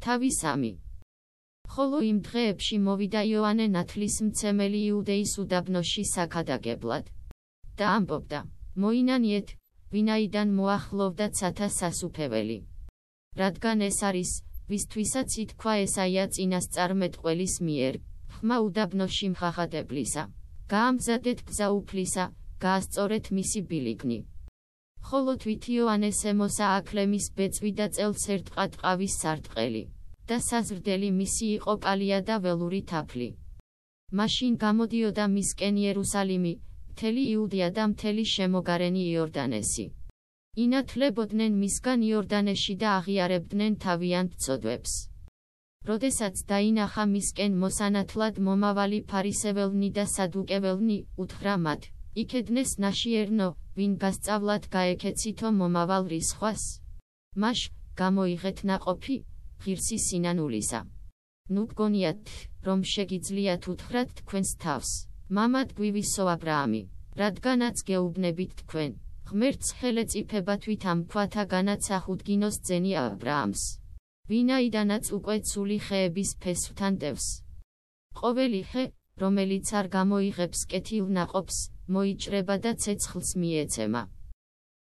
თავი სამი. ხოლო იმ დღეებში მოვიდა იოანე ნათლისმცემელი იუდეის უდაბნოში საქადაგებლად. და ამბობდა, მოინანიეთ, ვინაიდან მოახლოვდა ცათა სასუფეველი. რადგან ეს არის, ვისთვისაც ითქვა ესაია წინასწარმეტყველის მიერ, ხმა უდაბნოში მხახატებლისა. გაამზადეთ გზა უფლისა, გაასწორეთ მისი ბილიგნი. ხოლო თვით იოანეს ემოსა აკლემის ბეწვი და წელს ერთყა ტყავის სარტყელი. და საზრდელი მისი იყო კალია და ველური თაფლი. მაშინ გამოდიოდა მისკენ იერუსალიმი, მთელი იუდია და მთელი შემოგარენი იორდანესი. ინათლებოდნენ მისგან იორდანეში და აღიარებდნენ თავიანთ წოდვებს. როდესაც დაინახა მისკენ მოსანათლად მომავალი ფარისეველნი და სადუკეველნი, უთხრა მათ, იქედნეს ნაშიერნო, ვინ გასწავლად გაეკეცითო მომავალ რისხვას. მაშ, გამოიღეთ ნაყოფი, ღირსი სინანულისა. ნუ გგონიათ, რომ შეგიძლიათ უთხრათ თქვენს თავს. მამად გვივისო აბრაამი, რადგანაც გეუბნებით თქვენ, ღმერთს ხელეწიფება თვით ამ ქვათა განაც ახუდგინოს ძენი აბრაამს. ვინაიდანაც უკვე ცული ხეების ფესვთან დევს. ყოველი ხე, რომელიც არ გამოიღებს კეთილ ნაყოფს, მოიჭრება და ცეცხლს მიეცემა.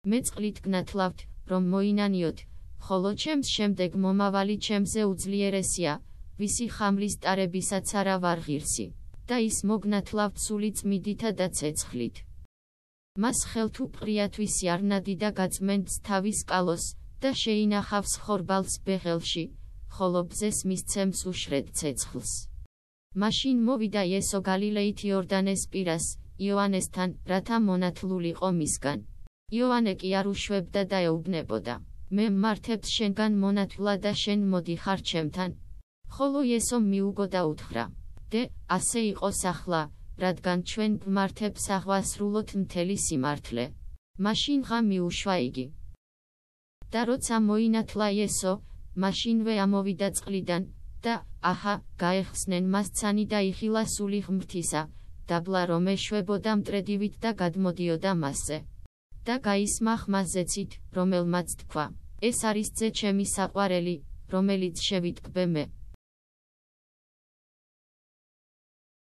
მე წყლით გნათლავთ, რომ მოინანიოთ, ხოლო ჩემს შემდეგ მომავალი ჩემზე უძლიერესია, ვისი ხამლის ტარებისაც არა ვარ ღირსი, და ის მოგნათლავთ სული წმიდითა და ცეცხლით. მას ხელთუ პრიათვისი არნადი და გაწმენდს თავის კალოს, და შეინახავს ხორბალს ბეღელში, ხოლო ბზეს მისცემს უშრედ ცეცხლს. მაშინ მოვიდა იესო გალილეით იორდანეს პირას, იოანესთან, რათა მონათლულიყო მისგან. იოანე კი არ უშვებდა და ეუბნებოდა. მე მართებს შენგან მონათლა და შენ მოდიხარ ჩემთან. ხოლო ესო მიუგო და უთხრა: დე, ასე იყოს ახლა, რადგან ჩვენ მართებს აღვასრულოთ მთელი სიმართლე. მაშინ ღა მიუშვა იგი. და როცა მოინათლა ესო, მაშინვე ამოვიდა წყლიდან და აჰა, გაეხსნენ მას ცანი და იხილა სული ღმრთისა, დაბლა რომ ეშვებოდა მტრედივით და გადმოდიოდა მასზე. და გაისმა ხმაზეცით, რომელმაც თქვა: ეს არის ძე ჩემი საყვარელი, რომელიც შევიტკბე მე.